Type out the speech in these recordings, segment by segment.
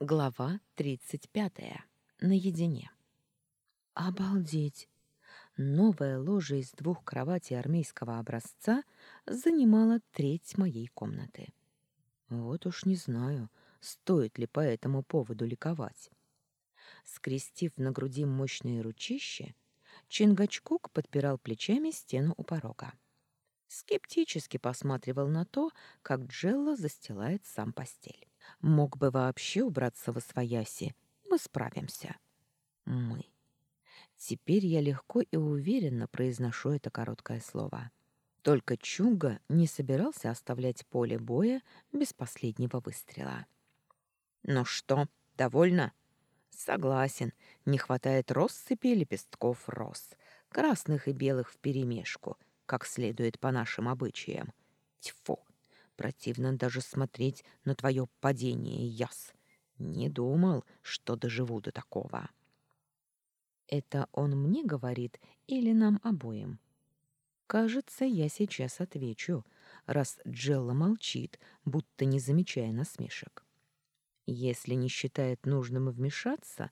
Глава 35. Наедине. Обалдеть! Новая ложа из двух кроватей армейского образца занимала треть моей комнаты. Вот уж не знаю, стоит ли по этому поводу ликовать. Скрестив на груди мощные ручища, Чингачкук подпирал плечами стену у порога. Скептически посматривал на то, как Джелла застилает сам постель. Мог бы вообще убраться во свояси. Мы справимся. Мы. Теперь я легко и уверенно произношу это короткое слово. Только Чунга не собирался оставлять поле боя без последнего выстрела. «Ну что, довольно?» «Согласен, не хватает россыпи лепестков роз, красных и белых вперемешку, как следует по нашим обычаям. Тьфу, Противно даже смотреть на твое падение, Яс. Не думал, что доживу до такого. Это он мне говорит или нам обоим? Кажется, я сейчас отвечу, раз Джелла молчит, будто не замечая насмешек. Если не считает нужным вмешаться,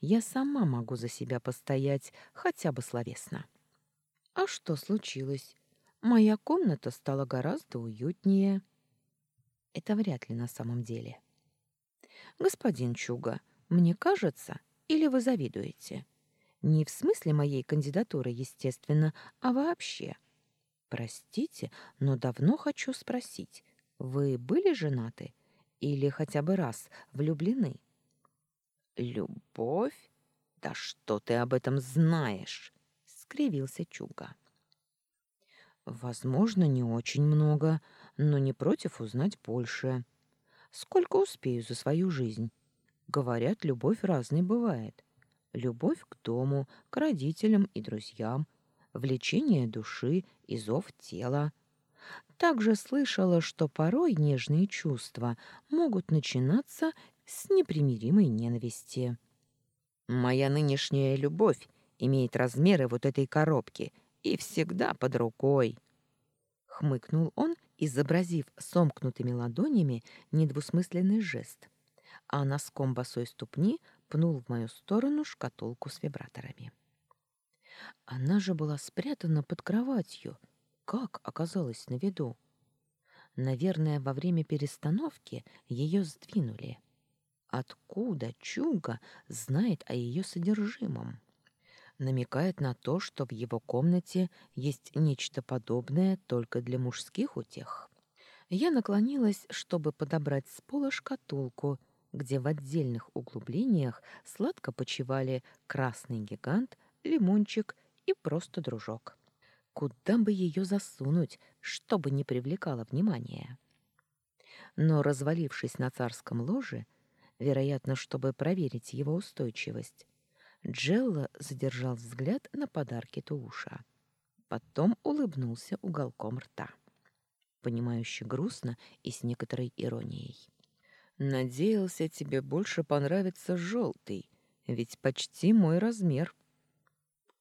я сама могу за себя постоять хотя бы словесно. А что случилось? Моя комната стала гораздо уютнее. Это вряд ли на самом деле. Господин Чуга, мне кажется, или вы завидуете? Не в смысле моей кандидатуры, естественно, а вообще. Простите, но давно хочу спросить, вы были женаты или хотя бы раз влюблены? Любовь? Да что ты об этом знаешь? скривился Чуга. Возможно, не очень много, но не против узнать больше. Сколько успею за свою жизнь? Говорят, любовь разной бывает. Любовь к дому, к родителям и друзьям, влечение души и зов тела. Также слышала, что порой нежные чувства могут начинаться с непримиримой ненависти. Моя нынешняя любовь имеет размеры вот этой коробки — и всегда под рукой. Хмыкнул он, изобразив сомкнутыми ладонями недвусмысленный жест, а носком босой ступни пнул в мою сторону шкатулку с вибраторами. Она же была спрятана под кроватью. Как оказалась на виду? Наверное, во время перестановки ее сдвинули. Откуда Чуга знает о ее содержимом? Намекает на то, что в его комнате есть нечто подобное только для мужских утех. Я наклонилась, чтобы подобрать с пола шкатулку, где в отдельных углублениях сладко почивали красный гигант, лимончик и просто дружок. Куда бы ее засунуть, чтобы не привлекало внимания? Но, развалившись на царском ложе, вероятно, чтобы проверить его устойчивость, Джелла задержал взгляд на подарки Тууша. Потом улыбнулся уголком рта. Понимающе грустно и с некоторой иронией. «Надеялся, тебе больше понравится желтый, ведь почти мой размер».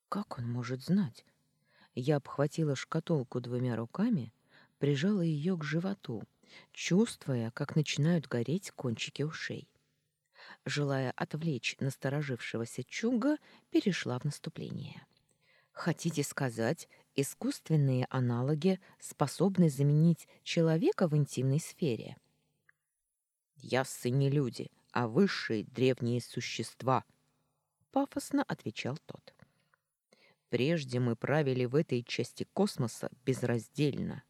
«Как он может знать?» Я обхватила шкатулку двумя руками, прижала ее к животу, чувствуя, как начинают гореть кончики ушей желая отвлечь насторожившегося Чунга, перешла в наступление. Хотите сказать, искусственные аналоги способны заменить человека в интимной сфере? Яссы не люди, а высшие древние существа, пафосно отвечал тот. Прежде мы правили в этой части космоса безраздельно.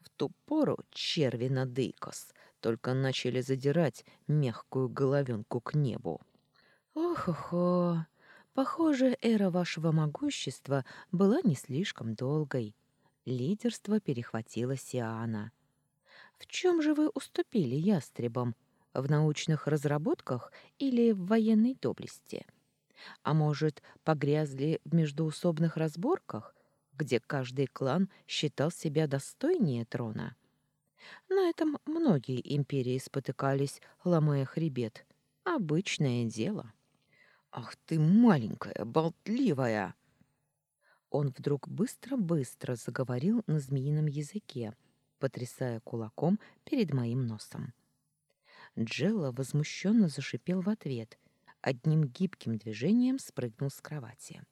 В ту пору черви на Дейкос только начали задирать мягкую головенку к небу. Ох-охо, похоже, эра вашего могущества была не слишком долгой. Лидерство перехватила Сиана. В чем же вы уступили ястребам? В научных разработках или в военной доблести? А может, погрязли в междоусобных разборках, где каждый клан считал себя достойнее трона? На этом многие империи спотыкались, ломая хребет. Обычное дело. «Ах ты маленькая, болтливая!» Он вдруг быстро-быстро заговорил на змеином языке, потрясая кулаком перед моим носом. Джелла возмущенно зашипел в ответ, одним гибким движением спрыгнул с кровати.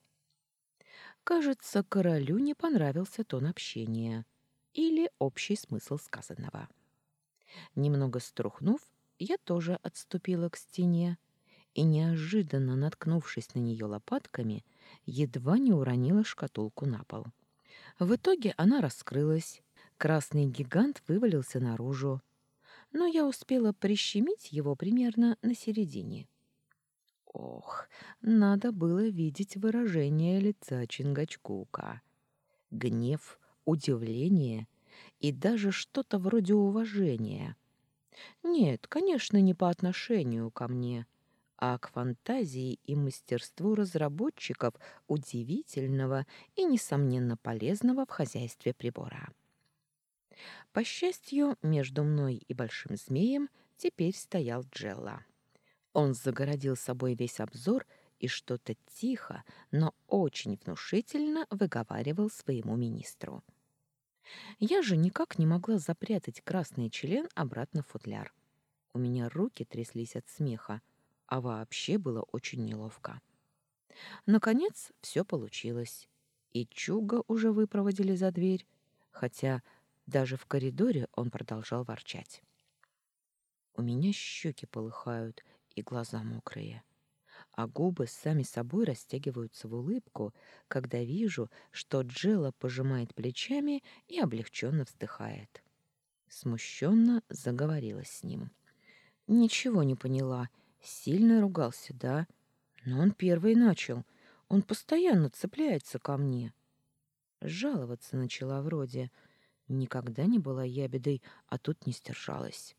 Кажется, королю не понравился тон общения или общий смысл сказанного. Немного струхнув, я тоже отступила к стене и, неожиданно наткнувшись на нее лопатками, едва не уронила шкатулку на пол. В итоге она раскрылась, красный гигант вывалился наружу, но я успела прищемить его примерно на середине. Ох, надо было видеть выражение лица Чингачкука. Гнев, удивление и даже что-то вроде уважения. Нет, конечно, не по отношению ко мне, а к фантазии и мастерству разработчиков удивительного и, несомненно, полезного в хозяйстве прибора. По счастью, между мной и большим змеем теперь стоял Джелла. Он загородил собой весь обзор и что-то тихо, но очень внушительно выговаривал своему министру. Я же никак не могла запрятать красный член обратно в футляр. У меня руки тряслись от смеха, а вообще было очень неловко. Наконец, все получилось. И Чуга уже выпроводили за дверь, хотя даже в коридоре он продолжал ворчать. У меня щеки полыхают и глаза мокрые а губы сами собой растягиваются в улыбку, когда вижу, что Джела пожимает плечами и облегченно вздыхает. Смущенно заговорила с ним. Ничего не поняла. Сильно ругался, да? Но он первый начал. Он постоянно цепляется ко мне. Жаловаться начала вроде. Никогда не была ябедой, а тут не стержалась.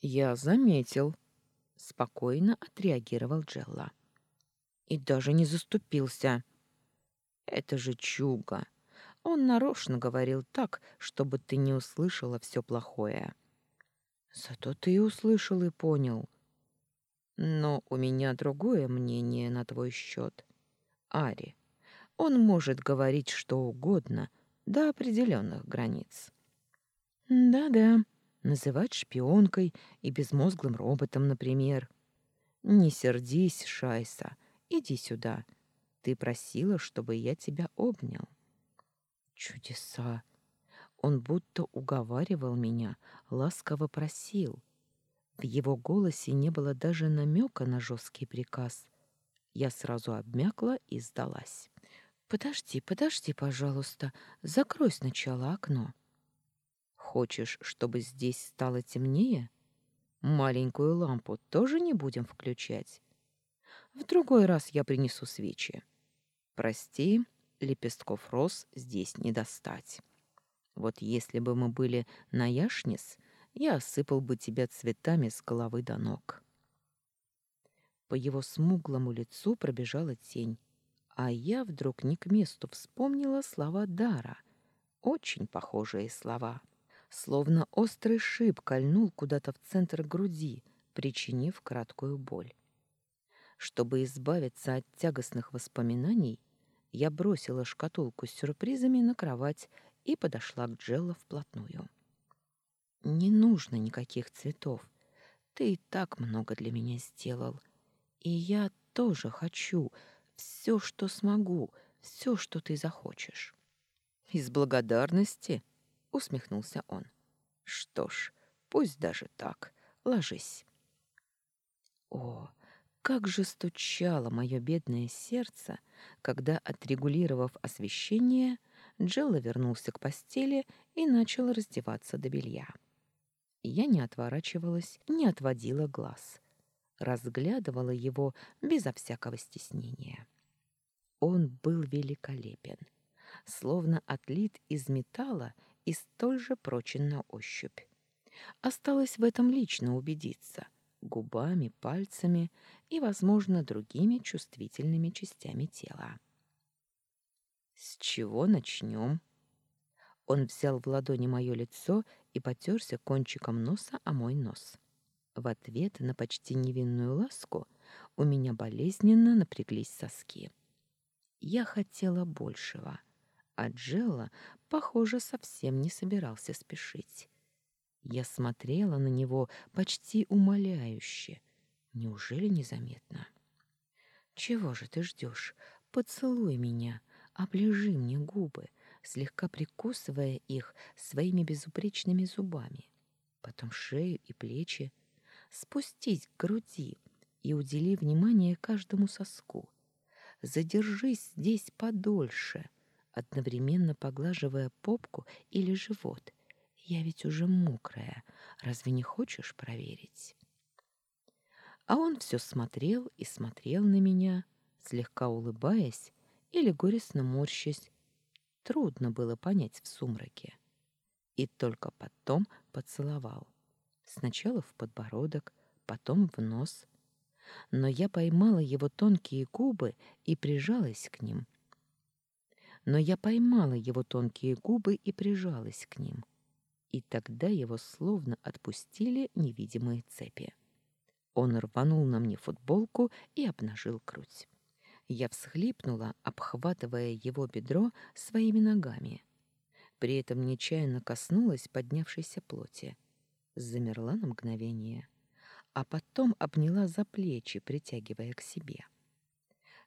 «Я заметил», — спокойно отреагировал Джелла и даже не заступился. Это же чуга. Он нарочно говорил так, чтобы ты не услышала все плохое. Зато ты и услышал и понял. Но у меня другое мнение на твой счет. Ари, он может говорить что угодно до определенных границ. Да-да, называть шпионкой и безмозглым роботом, например. Не сердись, Шайса, — Иди сюда. Ты просила, чтобы я тебя обнял. Чудеса. Он будто уговаривал меня, ласково просил. В его голосе не было даже намека на жесткий приказ. Я сразу обмякла и сдалась. «Подожди, подожди, пожалуйста. Закрой сначала окно». «Хочешь, чтобы здесь стало темнее? Маленькую лампу тоже не будем включать?» В другой раз я принесу свечи. Прости, лепестков роз здесь не достать. Вот если бы мы были на Яшнис, я осыпал бы тебя цветами с головы до ног. По его смуглому лицу пробежала тень, а я вдруг не к месту вспомнила слова Дара, очень похожие слова. Словно острый шип кольнул куда-то в центр груди, причинив краткую боль. Чтобы избавиться от тягостных воспоминаний, я бросила шкатулку с сюрпризами на кровать и подошла к Джелло вплотную. «Не нужно никаких цветов. Ты и так много для меня сделал. И я тоже хочу все, что смогу, все, что ты захочешь». «Из благодарности?» — усмехнулся он. «Что ж, пусть даже так. Ложись». «О, как же стучало мое бедное сердце, когда, отрегулировав освещение, Джелла вернулся к постели и начал раздеваться до белья. Я не отворачивалась, не отводила глаз. Разглядывала его безо всякого стеснения. Он был великолепен, словно отлит из металла и столь же прочен на ощупь. Осталось в этом лично убедиться — губами, пальцами и, возможно, другими чувствительными частями тела. «С чего начнем?» Он взял в ладони мое лицо и потерся кончиком носа о мой нос. В ответ на почти невинную ласку у меня болезненно напряглись соски. Я хотела большего, а Джелла, похоже, совсем не собирался спешить. Я смотрела на него почти умоляюще. Неужели незаметно? «Чего же ты ждешь? Поцелуй меня, оближи мне губы, слегка прикусывая их своими безупречными зубами, потом шею и плечи, спустись к груди и удели внимание каждому соску. Задержись здесь подольше, одновременно поглаживая попку или живот. Я ведь уже мокрая, разве не хочешь проверить? А он все смотрел и смотрел на меня, слегка улыбаясь или горестно морщась. Трудно было понять в сумраке. И только потом поцеловал. Сначала в подбородок, потом в нос. Но я поймала его тонкие губы и прижалась к ним. Но я поймала его тонкие губы и прижалась к ним. И тогда его словно отпустили невидимые цепи. Он рванул на мне футболку и обнажил грудь. Я всхлипнула, обхватывая его бедро своими ногами. При этом нечаянно коснулась поднявшейся плоти. Замерла на мгновение, а потом обняла за плечи, притягивая к себе.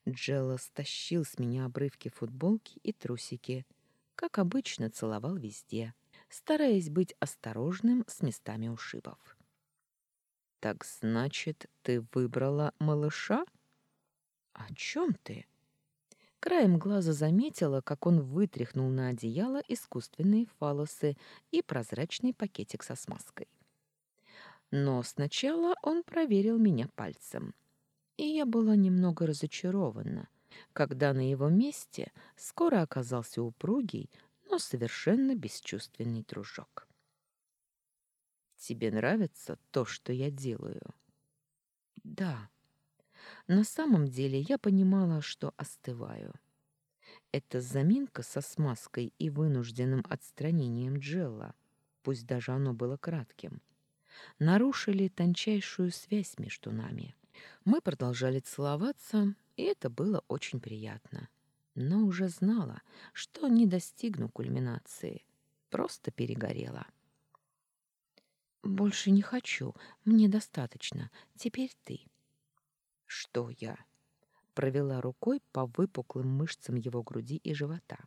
Джелла стащил с меня обрывки футболки и трусики, как обычно целовал везде, стараясь быть осторожным с местами ушибов. Так значит, ты выбрала малыша? О чем ты? Краем глаза заметила, как он вытряхнул на одеяло искусственные фалосы и прозрачный пакетик со смазкой. Но сначала он проверил меня пальцем. И я была немного разочарована, когда на его месте скоро оказался упругий, но совершенно бесчувственный дружок. Тебе нравится то, что я делаю? Да. На самом деле я понимала, что остываю. Это заминка со смазкой и вынужденным отстранением Джелла, пусть даже оно было кратким, нарушили тончайшую связь между нами. Мы продолжали целоваться, и это было очень приятно. Но уже знала, что не достигну кульминации, просто перегорела. Больше не хочу. Мне достаточно. Теперь ты. Что я? Провела рукой по выпуклым мышцам его груди и живота.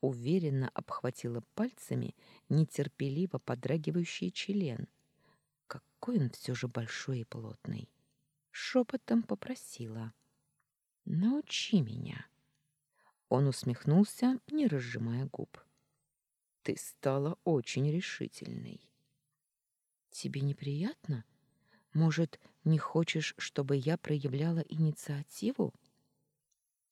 Уверенно обхватила пальцами нетерпеливо подрагивающий член. Какой он все же большой и плотный. Шепотом попросила. «Научи меня». Он усмехнулся, не разжимая губ. «Ты стала очень решительной». Тебе неприятно? Может, не хочешь, чтобы я проявляла инициативу?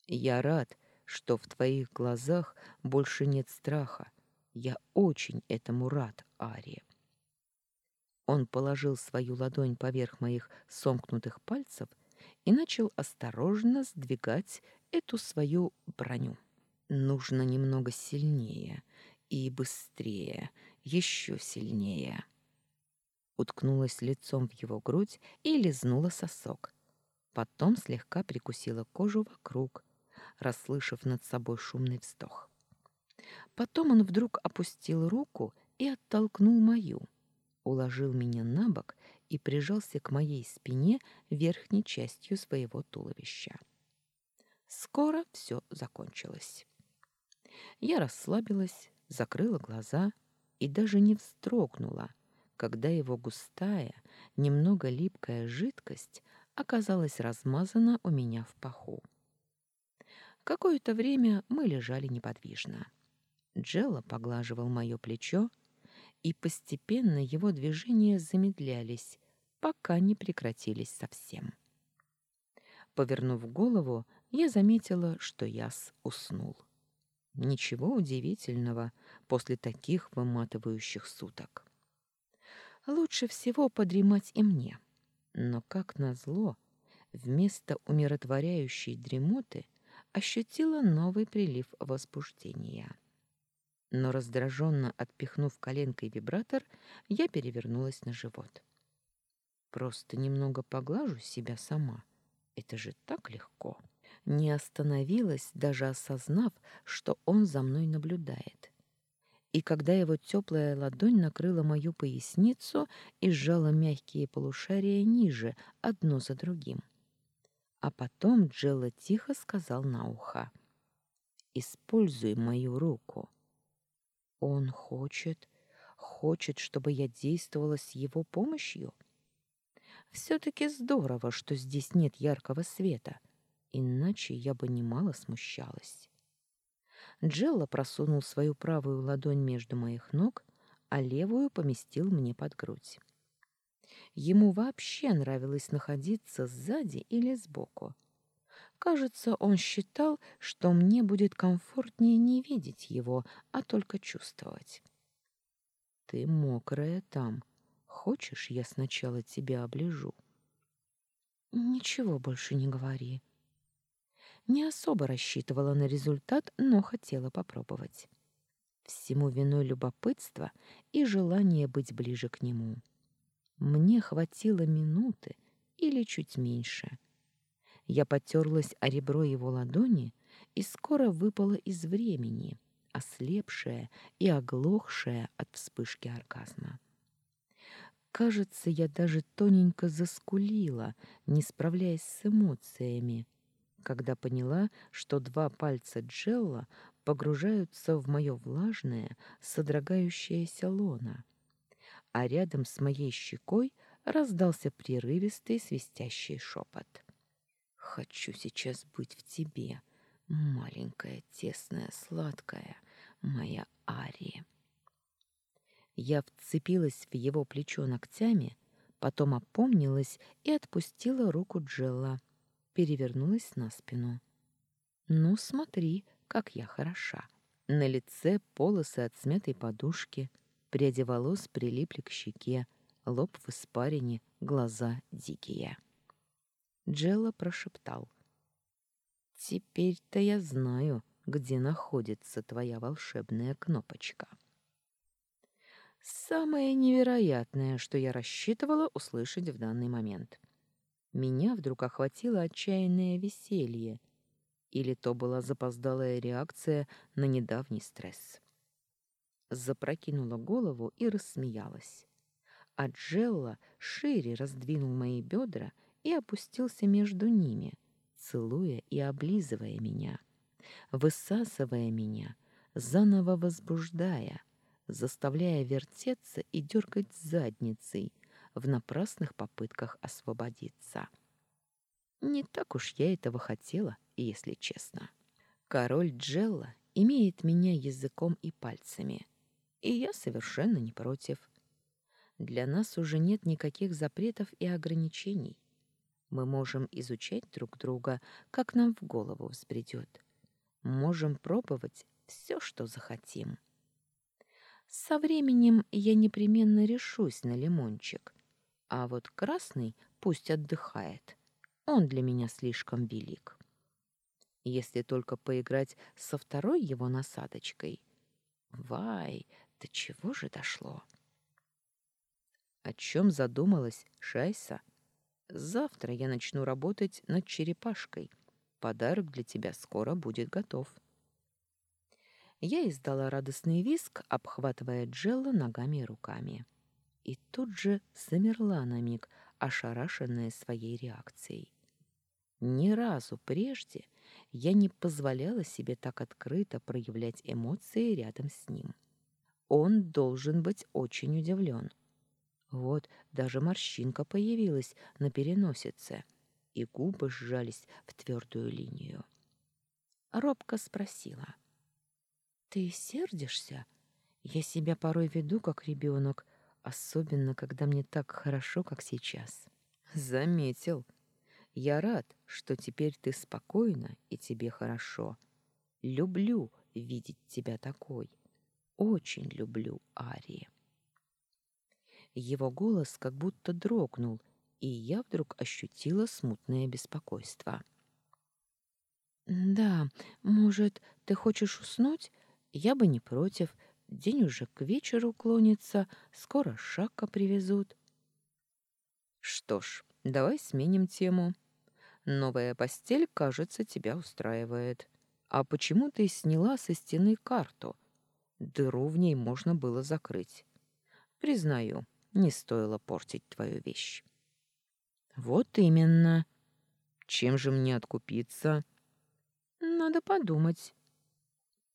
Я рад, что в твоих глазах больше нет страха. Я очень этому рад, Ари. Он положил свою ладонь поверх моих сомкнутых пальцев и начал осторожно сдвигать эту свою броню. Нужно немного сильнее и быстрее, еще сильнее уткнулась лицом в его грудь и лизнула сосок. Потом слегка прикусила кожу вокруг, расслышав над собой шумный вздох. Потом он вдруг опустил руку и оттолкнул мою, уложил меня на бок и прижался к моей спине верхней частью своего туловища. Скоро все закончилось. Я расслабилась, закрыла глаза и даже не вздрогнула, когда его густая, немного липкая жидкость оказалась размазана у меня в паху. Какое-то время мы лежали неподвижно. Джелла поглаживал мое плечо, и постепенно его движения замедлялись, пока не прекратились совсем. Повернув голову, я заметила, что Яс уснул. Ничего удивительного после таких выматывающих суток. Лучше всего подремать и мне. Но, как назло, вместо умиротворяющей дремоты ощутила новый прилив возбуждения. Но раздраженно отпихнув коленкой вибратор, я перевернулась на живот. Просто немного поглажу себя сама. Это же так легко. Не остановилась, даже осознав, что он за мной наблюдает И когда его теплая ладонь накрыла мою поясницу и сжала мягкие полушария ниже, одно за другим. А потом Джелла тихо сказал на ухо. «Используй мою руку». Он хочет, хочет, чтобы я действовала с его помощью? Все-таки здорово, что здесь нет яркого света, иначе я бы немало смущалась. Джелла просунул свою правую ладонь между моих ног, а левую поместил мне под грудь. Ему вообще нравилось находиться сзади или сбоку. Кажется, он считал, что мне будет комфортнее не видеть его, а только чувствовать. «Ты мокрая там. Хочешь, я сначала тебя оближу?» «Ничего больше не говори», не особо рассчитывала на результат, но хотела попробовать. Всему виной любопытство и желание быть ближе к нему. Мне хватило минуты или чуть меньше. Я потерлась о ребро его ладони и скоро выпала из времени, ослепшая и оглохшая от вспышки оргазма. Кажется, я даже тоненько заскулила, не справляясь с эмоциями, когда поняла, что два пальца Джелла погружаются в мое влажное, содрогающееся лоно, а рядом с моей щекой раздался прерывистый свистящий шепот. «Хочу сейчас быть в тебе, маленькая, тесная, сладкая, моя Ария». Я вцепилась в его плечо ногтями, потом опомнилась и отпустила руку Джелла, перевернулась на спину. «Ну, смотри, как я хороша!» На лице полосы от смятой подушки, пряди волос прилипли к щеке, лоб в испарине, глаза дикие. Джелла прошептал. «Теперь-то я знаю, где находится твоя волшебная кнопочка». Самое невероятное, что я рассчитывала услышать в данный момент. Меня вдруг охватило отчаянное веселье. Или то была запоздалая реакция на недавний стресс. Запрокинула голову и рассмеялась. А Джелла шире раздвинул мои бедра и опустился между ними, целуя и облизывая меня, высасывая меня, заново возбуждая, заставляя вертеться и дергать задницей — в напрасных попытках освободиться. Не так уж я этого хотела, если честно. Король Джелла имеет меня языком и пальцами, и я совершенно не против. Для нас уже нет никаких запретов и ограничений. Мы можем изучать друг друга, как нам в голову взбредет. Можем пробовать все, что захотим. Со временем я непременно решусь на лимончик, а вот красный пусть отдыхает. Он для меня слишком велик. Если только поиграть со второй его насадочкой. Вай, до чего же дошло? О чем задумалась Шайса? Завтра я начну работать над черепашкой. Подарок для тебя скоро будет готов. Я издала радостный визг, обхватывая Джелла ногами и руками и тут же замерла на миг, ошарашенная своей реакцией. Ни разу прежде я не позволяла себе так открыто проявлять эмоции рядом с ним. Он должен быть очень удивлен. Вот даже морщинка появилась на переносице, и губы сжались в твердую линию. Робко спросила. «Ты сердишься? Я себя порой веду, как ребенок, особенно когда мне так хорошо, как сейчас. Заметил. Я рад, что теперь ты спокойна и тебе хорошо. Люблю видеть тебя такой. Очень люблю, Ари. Его голос как будто дрогнул, и я вдруг ощутила смутное беспокойство. «Да, может, ты хочешь уснуть? Я бы не против. День уже к вечеру клонится, скоро шака привезут. Что ж, давай сменим тему. Новая постель, кажется, тебя устраивает. А почему ты сняла со стены карту? Дыру в ней можно было закрыть. Признаю, не стоило портить твою вещь. Вот именно. Чем же мне откупиться? Надо подумать.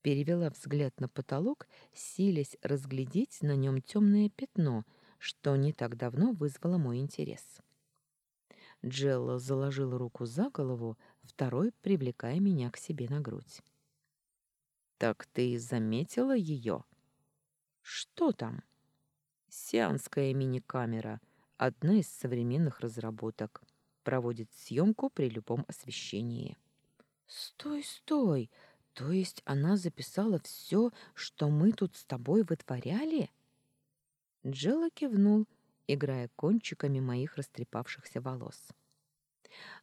Перевела взгляд на потолок, силясь разглядеть на нем темное пятно, что не так давно вызвало мой интерес. Джелла заложила руку за голову, второй привлекая меня к себе на грудь. «Так ты заметила ее?» «Что там?» «Сианская мини-камера, одна из современных разработок. Проводит съемку при любом освещении». «Стой, стой! То есть она записала все, что мы тут с тобой вытворяли?» Джелла кивнул, играя кончиками моих растрепавшихся волос.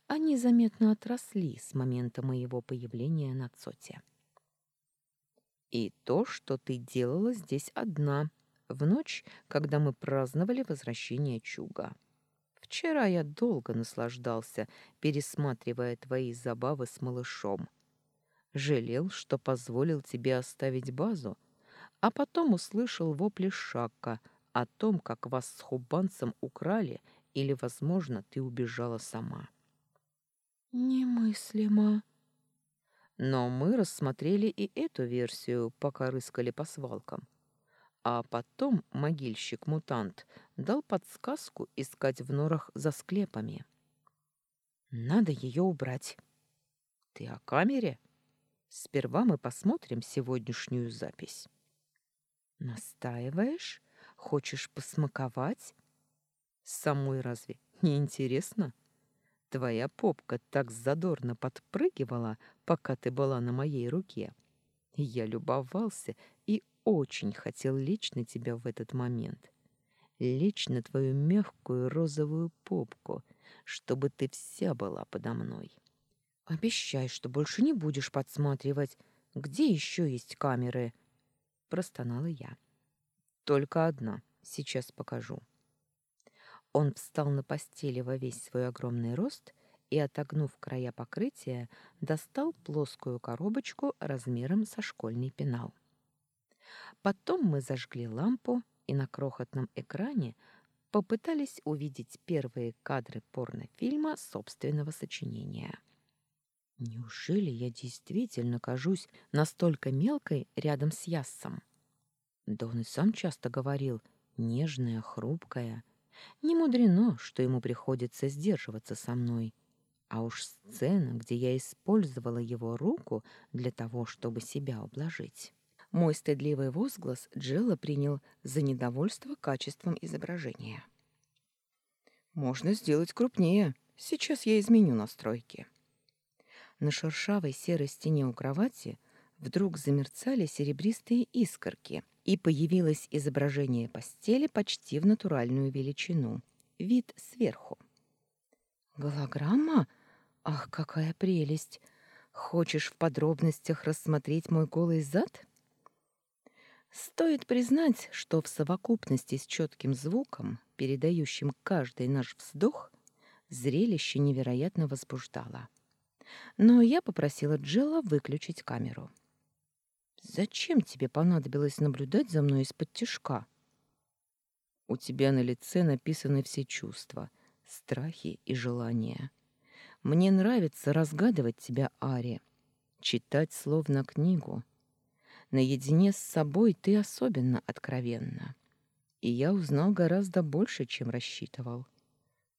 Они заметно отросли с момента моего появления на Цоте. «И то, что ты делала здесь одна, в ночь, когда мы праздновали возвращение Чуга. Вчера я долго наслаждался, пересматривая твои забавы с малышом. Жалел, что позволил тебе оставить базу, а потом услышал вопли Шакка — о том, как вас с хубанцем украли или, возможно, ты убежала сама. Немыслимо. Но мы рассмотрели и эту версию, пока рыскали по свалкам. А потом могильщик-мутант дал подсказку искать в норах за склепами. Надо ее убрать. Ты о камере? Сперва мы посмотрим сегодняшнюю запись. Настаиваешь? Хочешь посмаковать? Самой разве не интересно? Твоя попка так задорно подпрыгивала, пока ты была на моей руке. Я любовался и очень хотел лечь на тебя в этот момент. Лечь на твою мягкую розовую попку, чтобы ты вся была подо мной. Обещай, что больше не будешь подсматривать. Где еще есть камеры? Простонала я. Только одна. Сейчас покажу. Он встал на постели во весь свой огромный рост и, отогнув края покрытия, достал плоскую коробочку размером со школьный пенал. Потом мы зажгли лампу и на крохотном экране попытались увидеть первые кадры порнофильма собственного сочинения. Неужели я действительно кажусь настолько мелкой рядом с Яссом? Да он и сам часто говорил, нежная, хрупкая. Не мудрено, что ему приходится сдерживаться со мной. А уж сцена, где я использовала его руку для того, чтобы себя обложить. Мой стыдливый возглас Джилла принял за недовольство качеством изображения. «Можно сделать крупнее. Сейчас я изменю настройки». На шершавой серой стене у кровати вдруг замерцали серебристые искорки — и появилось изображение постели почти в натуральную величину, вид сверху. «Голограмма? Ах, какая прелесть! Хочешь в подробностях рассмотреть мой голый зад?» Стоит признать, что в совокупности с четким звуком, передающим каждый наш вздох, зрелище невероятно возбуждало. Но я попросила Джелла выключить камеру. Зачем тебе понадобилось наблюдать за мной из-под тишка? У тебя на лице написаны все чувства, страхи и желания. Мне нравится разгадывать тебя, Ари, читать словно книгу. Наедине с собой ты особенно откровенна. И я узнал гораздо больше, чем рассчитывал.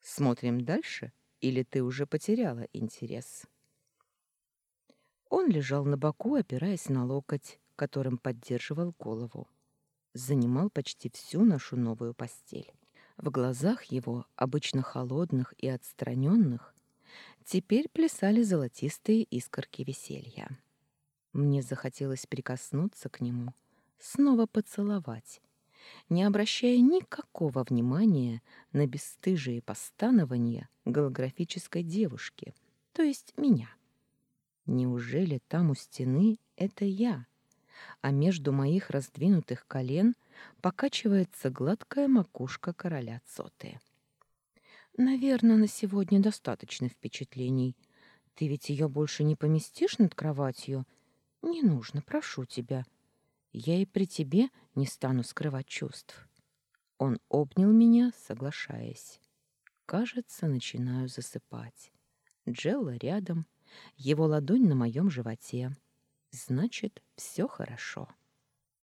Смотрим дальше, или ты уже потеряла интерес?» Он лежал на боку, опираясь на локоть, которым поддерживал голову. Занимал почти всю нашу новую постель. В глазах его, обычно холодных и отстраненных, теперь плясали золотистые искорки веселья. Мне захотелось прикоснуться к нему, снова поцеловать, не обращая никакого внимания на бесстыжие постанования голографической девушки, то есть меня. Неужели там у стены это я? А между моих раздвинутых колен покачивается гладкая макушка короля Цоты. Наверное, на сегодня достаточно впечатлений. Ты ведь ее больше не поместишь над кроватью? Не нужно, прошу тебя. Я и при тебе не стану скрывать чувств. Он обнял меня, соглашаясь. Кажется, начинаю засыпать. Джелла рядом, его ладонь на моем животе. Значит, все хорошо.